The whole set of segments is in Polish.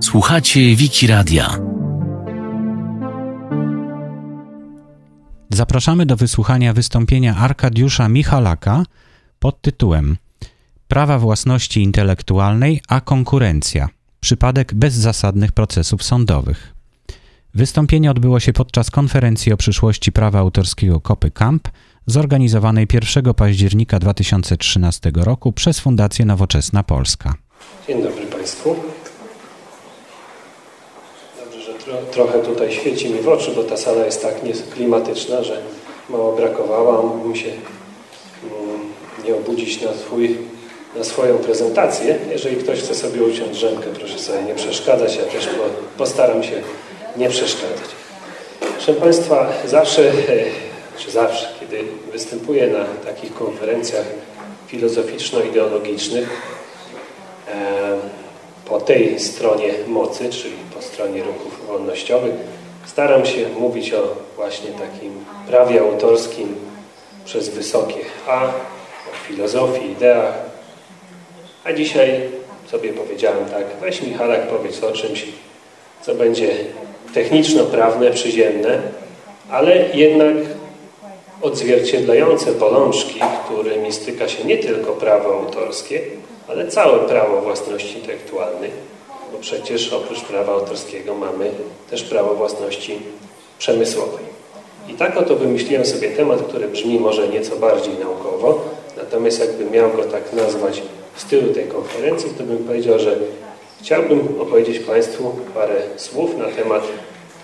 Słuchacie Wiki Radia. Zapraszamy do wysłuchania wystąpienia Arkadiusza Michalaka pod tytułem Prawa własności intelektualnej a konkurencja. Przypadek bezzasadnych procesów sądowych. Wystąpienie odbyło się podczas konferencji o przyszłości prawa autorskiego Kopy Camp, zorganizowanej 1 października 2013 roku przez Fundację Nowoczesna Polska. Dzień dobry Państwu. Dobrze, że tro, trochę tutaj świeci mi w oczy, bo ta sala jest tak klimatyczna, że mało brakowało, mógłbym się mm, nie obudzić na, swój, na swoją prezentację. Jeżeli ktoś chce sobie uciąć drzemkę, proszę sobie nie przeszkadzać, ja też postaram się nie przeszkadzać. Proszę Państwa, zawsze, czy zawsze, kiedy występuję na takich konferencjach filozoficzno-ideologicznych, po tej stronie mocy, czyli po stronie ruchów wolnościowych, staram się mówić o właśnie takim prawie autorskim przez wysokie A, o filozofii, ideach. A dzisiaj sobie powiedziałem tak, weź Michalak powiedz o czymś, co będzie techniczno-prawne, przyziemne, ale jednak odzwierciedlające bolączki, którymi styka się nie tylko prawo autorskie, ale całe prawo własności intelektualnej, bo przecież oprócz prawa autorskiego mamy też prawo własności przemysłowej. I tak oto wymyśliłem sobie temat, który brzmi może nieco bardziej naukowo, natomiast jakbym miał go tak nazwać w stylu tej konferencji, to bym powiedział, że chciałbym opowiedzieć Państwu parę słów na temat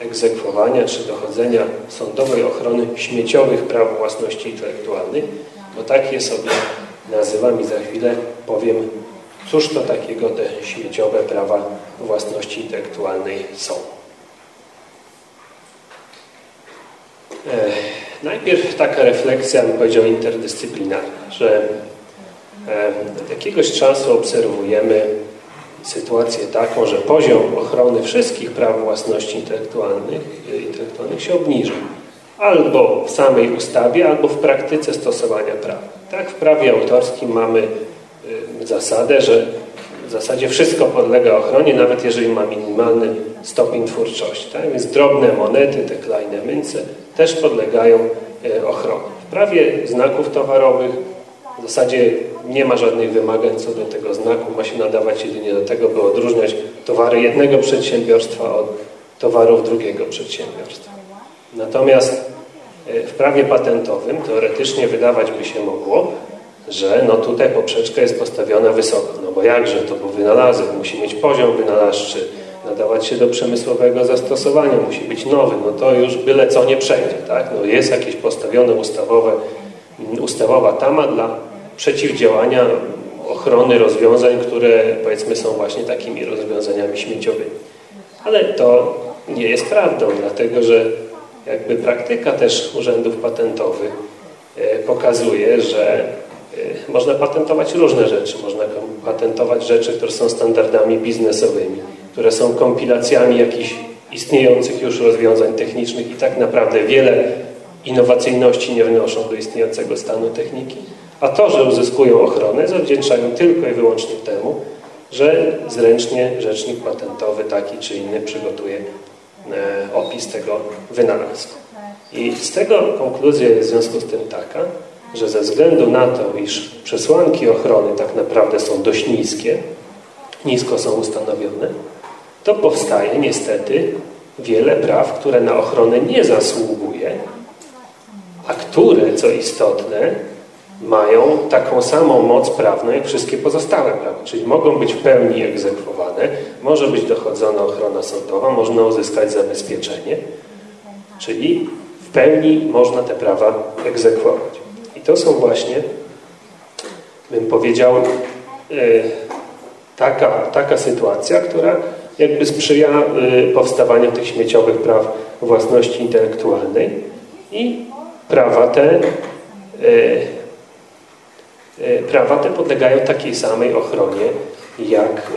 egzekwowania czy dochodzenia sądowej ochrony śmieciowych praw własności intelektualnej, bo tak je sobie nazywam i za chwilę powiem, cóż to takiego te śmieciowe prawa własności intelektualnej są. E, najpierw taka refleksja, bym powiedział, interdyscyplinarna, że e, od jakiegoś czasu obserwujemy sytuację taką, że poziom ochrony wszystkich praw własności intelektualnych, intelektualnych się obniża. Albo w samej ustawie, albo w praktyce stosowania prawa. Tak, w prawie autorskim mamy y, zasadę, że w zasadzie wszystko podlega ochronie, nawet jeżeli ma minimalny stopień twórczości. Tak? Więc drobne monety, te kleine mynce też podlegają y, ochronie. W prawie znaków towarowych w zasadzie nie ma żadnych wymagań co do tego znaku. Ma się nadawać jedynie do tego, by odróżniać towary jednego przedsiębiorstwa od towarów drugiego przedsiębiorstwa. Natomiast e, w prawie patentowym teoretycznie wydawać by się mogło, że no tutaj poprzeczka jest postawiona wysoko. No bo jakże to, bo wynalazek musi mieć poziom wynalazczy, nadawać się do przemysłowego zastosowania, musi być nowy, no to już byle co nie przejdzie, tak? No jest jakieś postawione ustawowe, ustawowa tama dla przeciwdziałania ochrony rozwiązań, które powiedzmy są właśnie takimi rozwiązaniami śmieciowymi. Ale to nie jest prawdą, dlatego że jakby praktyka też urzędów patentowych e, pokazuje, że e, można patentować różne rzeczy. Można patentować rzeczy, które są standardami biznesowymi, które są kompilacjami jakichś istniejących już rozwiązań technicznych i tak naprawdę wiele innowacyjności nie wnoszą do istniejącego stanu techniki. A to, że uzyskują ochronę, zawdzięczają tylko i wyłącznie temu, że zręcznie rzecznik patentowy taki czy inny przygotuje e, opis tego wynalazku. I z tego konkluzja jest w związku z tym taka, że ze względu na to, iż przesłanki ochrony tak naprawdę są dość niskie, nisko są ustanowione, to powstaje niestety wiele praw, które na ochronę nie zasługuje, a które, co istotne, mają taką samą moc prawną jak wszystkie pozostałe prawa, czyli mogą być w pełni egzekwowane, może być dochodzona ochrona sądowa, można uzyskać zabezpieczenie, czyli w pełni można te prawa egzekwować. I to są właśnie, bym powiedział, e, taka, taka sytuacja, która jakby sprzyja e, powstawaniu tych śmieciowych praw własności intelektualnej i prawa te e, prawa te podlegają takiej samej ochronie jak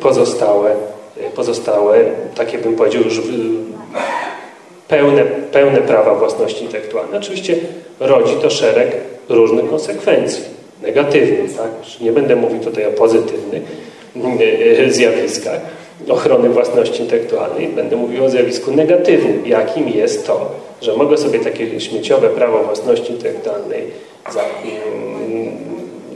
pozostałe, e, pozostałe takie bym powiedział już pełne, pełne prawa własności intelektualnej. Oczywiście rodzi to szereg różnych konsekwencji. negatywnych. Tak? Nie będę mówił tutaj o pozytywnych zjawiskach ochrony własności intelektualnej, będę mówił o zjawisku negatywnym, jakim jest to, że mogę sobie takie śmieciowe prawo własności intelektualnej za,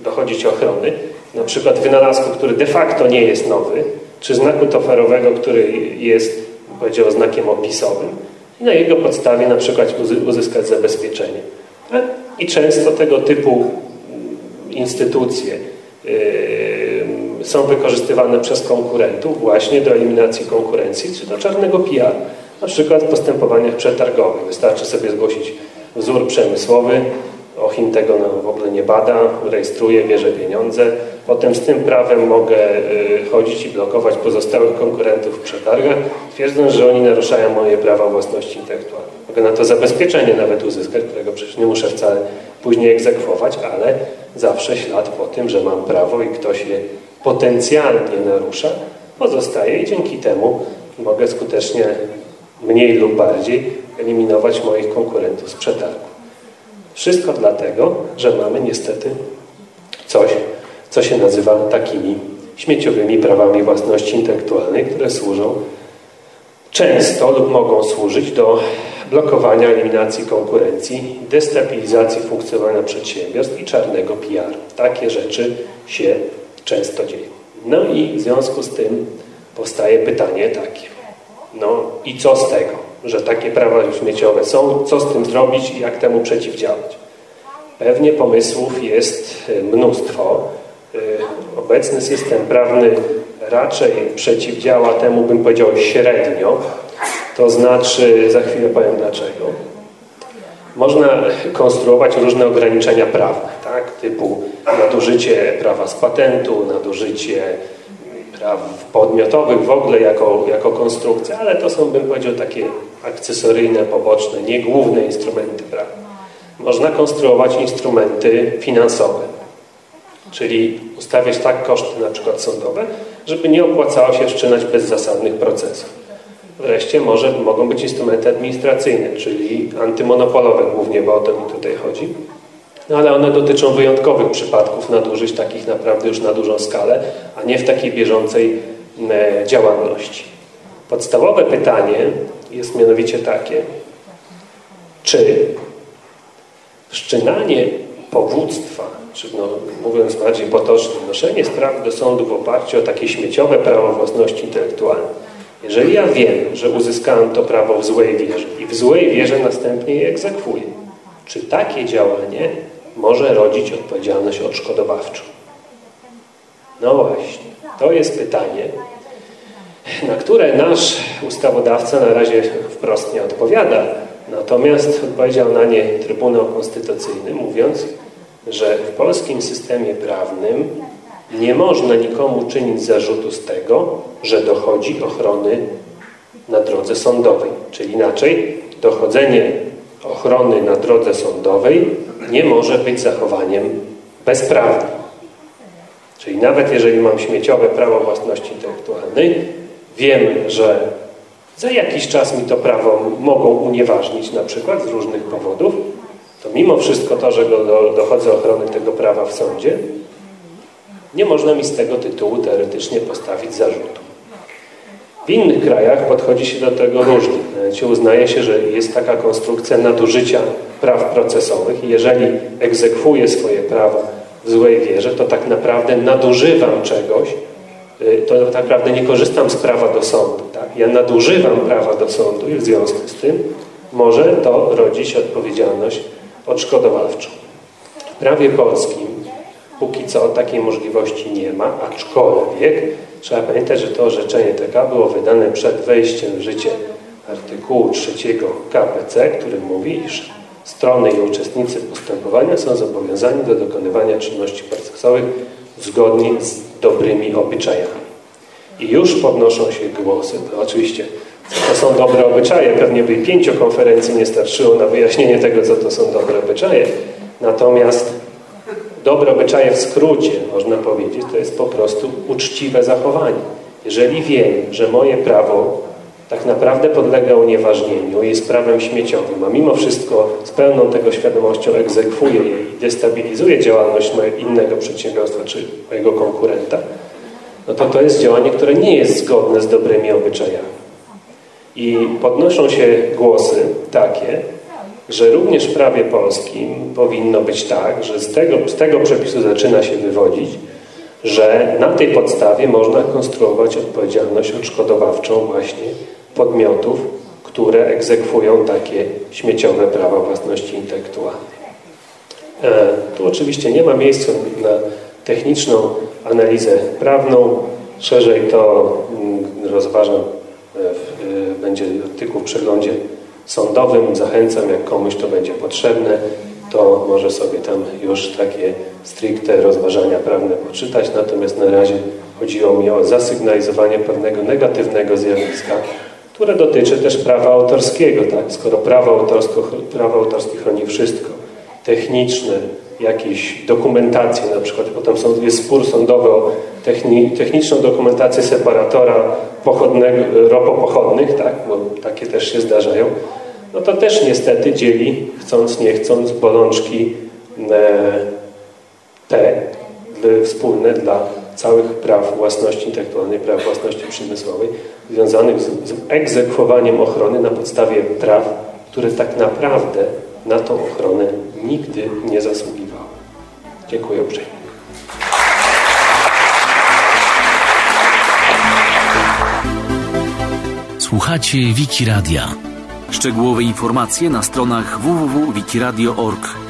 dochodzić ochrony, na przykład wynalazku, który de facto nie jest nowy, czy znaku tofarowego, który jest, powiedział, znakiem opisowym i na jego podstawie na przykład uzyskać zabezpieczenie. I często tego typu instytucje yy, są wykorzystywane przez konkurentów właśnie do eliminacji konkurencji czy do czarnego PR. Na przykład w postępowaniach przetargowych. Wystarczy sobie zgłosić wzór przemysłowy, Ochin tego w ogóle nie bada, rejestruje, bierze pieniądze. Potem z tym prawem mogę y, chodzić i blokować pozostałych konkurentów w przetargach, twierdząc, że oni naruszają moje prawa własności intelektualnej. Mogę na to zabezpieczenie nawet uzyskać, którego przecież nie muszę wcale później egzekwować, ale zawsze ślad po tym, że mam prawo i ktoś je potencjalnie narusza, pozostaje i dzięki temu mogę skutecznie, mniej lub bardziej, eliminować moich konkurentów z przetargu. Wszystko dlatego, że mamy niestety coś, co się nazywa takimi śmieciowymi prawami własności intelektualnej, które służą często lub mogą służyć do blokowania eliminacji konkurencji, destabilizacji funkcjonowania przedsiębiorstw i czarnego PR. Takie rzeczy się często dzieją. No i w związku z tym powstaje pytanie takie. No i co z tego? Że takie prawa śmieciowe są, co z tym zrobić i jak temu przeciwdziałać. Pewnie pomysłów jest e, mnóstwo. E, obecny system prawny raczej przeciwdziała temu, bym powiedział, średnio. To znaczy, za chwilę powiem dlaczego. Można konstruować różne ograniczenia prawne, tak? typu nadużycie prawa z patentu, nadużycie praw podmiotowych w ogóle jako, jako konstrukcja, ale to są, bym powiedział, takie akcesoryjne, poboczne, nie główne instrumenty prawne. Można konstruować instrumenty finansowe, czyli ustawiać tak koszty na przykład sądowe, żeby nie opłacało się wszczynać bezzasadnych procesów. Wreszcie może, mogą być instrumenty administracyjne, czyli antymonopolowe głównie, bo o to mi tutaj chodzi. No ale one dotyczą wyjątkowych przypadków nadużyć, takich naprawdę już na dużą skalę, a nie w takiej bieżącej e, działalności. Podstawowe pytanie jest mianowicie takie, czy wszczynanie powództwa, czy no, mówiąc bardziej potocznie, noszenie sprawy do sądu w oparciu o takie śmieciowe prawo własności intelektualnej, jeżeli ja wiem, że uzyskałem to prawo w złej wierze i w złej wierze następnie je egzekwuję, czy takie działanie może rodzić odpowiedzialność odszkodowawczą? No właśnie, to jest pytanie, na które nasz ustawodawca na razie wprost nie odpowiada. Natomiast odpowiedział na nie Trybunał Konstytucyjny, mówiąc, że w polskim systemie prawnym nie można nikomu czynić zarzutu z tego, że dochodzi ochrony na drodze sądowej. Czyli inaczej, dochodzenie ochrony na drodze sądowej nie może być zachowaniem bezprawnym. Czyli nawet jeżeli mam śmieciowe prawo własności intelektualnej, wiem, że za jakiś czas mi to prawo mogą unieważnić na przykład z różnych powodów, to mimo wszystko to, że do, dochodzę ochrony tego prawa w sądzie, nie można mi z tego tytułu teoretycznie postawić zarzutu. W innych krajach podchodzi się do tego różnie. Mianowicie uznaje się, że jest taka konstrukcja nadużycia praw procesowych i jeżeli egzekwuję swoje prawa w złej wierze, to tak naprawdę nadużywam czegoś, to tak naprawdę nie korzystam z prawa do sądu. Tak? Ja nadużywam prawa do sądu i w związku z tym może to rodzić odpowiedzialność odszkodowawczą. W prawie polskim póki co takiej możliwości nie ma, aczkolwiek trzeba pamiętać, że to orzeczenie TK było wydane przed wejściem w życie artykułu 3 KPC, który mówi, iż strony i uczestnicy postępowania są zobowiązani do dokonywania czynności procesowych zgodnie z dobrymi obyczajami. I już podnoszą się głosy, to oczywiście to są dobre obyczaje, pewnie by pięciu konferencji nie starczyło na wyjaśnienie tego, co to są dobre obyczaje. Natomiast dobre obyczaje w skrócie, można powiedzieć, to jest po prostu uczciwe zachowanie. Jeżeli wiem, że moje prawo tak naprawdę podlega unieważnieniu, jest prawem śmieciowym, a mimo wszystko z pełną tego świadomością egzekwuje je i destabilizuje działalność innego przedsiębiorstwa czy mojego konkurenta, no to to jest działanie, które nie jest zgodne z dobrymi obyczajami. I podnoszą się głosy takie, że również w prawie polskim powinno być tak, że z tego, z tego przepisu zaczyna się wywodzić, że na tej podstawie można konstruować odpowiedzialność odszkodowawczą właśnie podmiotów, które egzekwują takie śmieciowe prawa własności intelektualnej. E, tu oczywiście nie ma miejsca na techniczną analizę prawną. Szerzej to mm, rozważam, e, e, będzie artykuł w przeglądzie sądowym. Zachęcam, jak komuś to będzie potrzebne, to może sobie tam już takie stricte rozważania prawne poczytać. Natomiast na razie chodziło mi o zasygnalizowanie pewnego negatywnego zjawiska, które dotyczy też prawa autorskiego. Tak? Skoro prawo, prawo autorskie chroni wszystko, techniczne, jakieś dokumentacje, na przykład potem są, jest spór sądowy o techni, techniczną dokumentację separatora pochodnego, ropopochodnych, tak? bo takie też się zdarzają, no to też niestety dzieli, chcąc nie chcąc, bolączki e, te wspólne dla całych praw własności intelektualnej, praw własności przemysłowej, związanych z, z egzekwowaniem ochrony na podstawie praw, które tak naprawdę na tą ochronę nigdy nie zasługiwały. Dziękuję uprzejmie. Słuchacie Wiki Radia. Szczegółowe informacje na stronach www.wikiradio.org.